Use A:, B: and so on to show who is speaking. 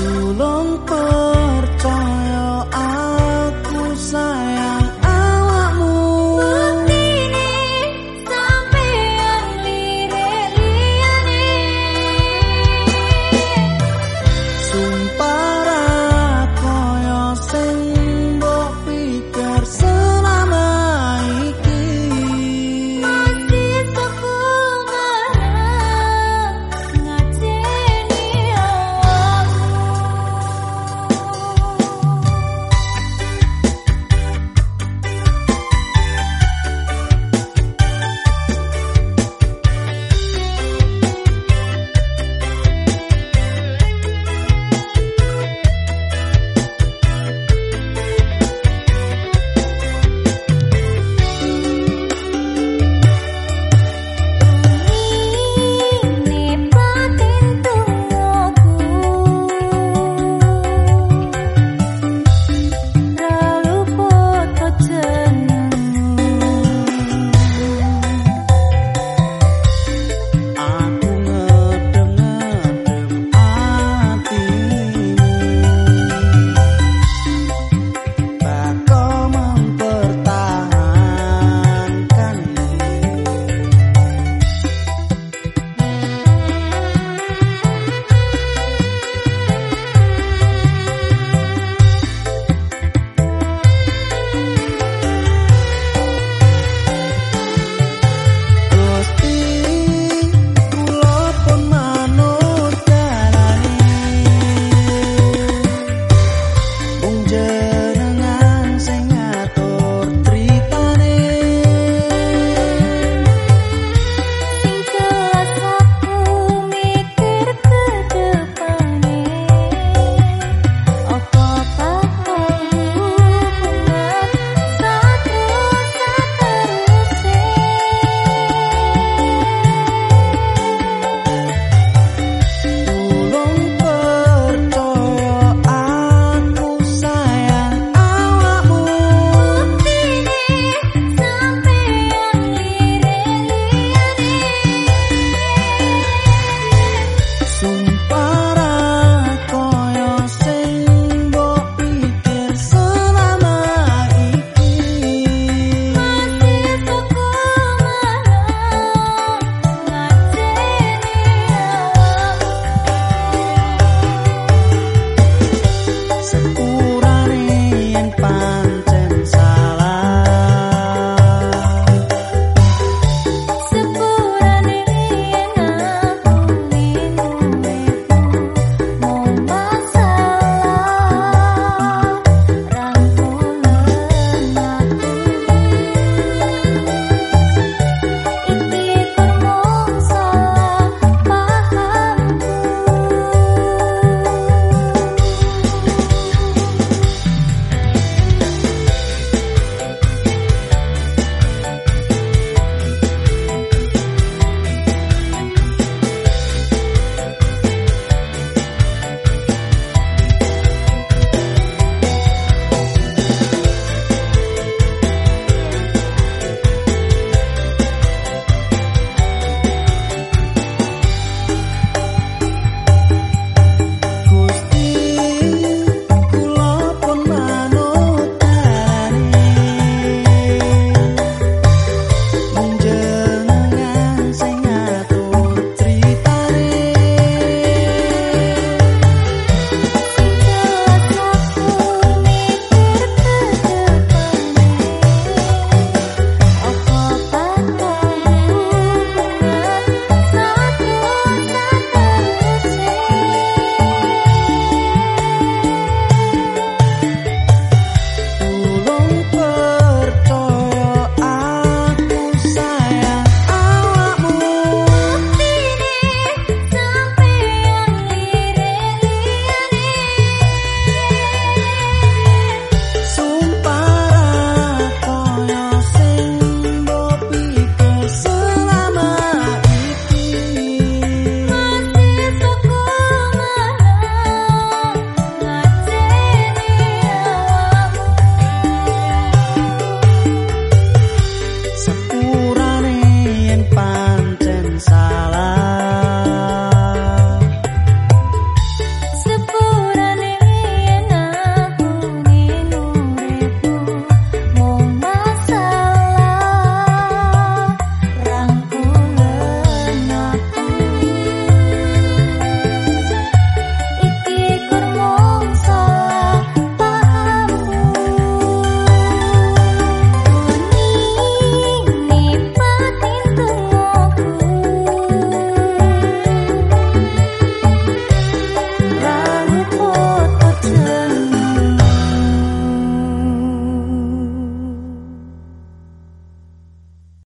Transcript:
A: 乌龙潭。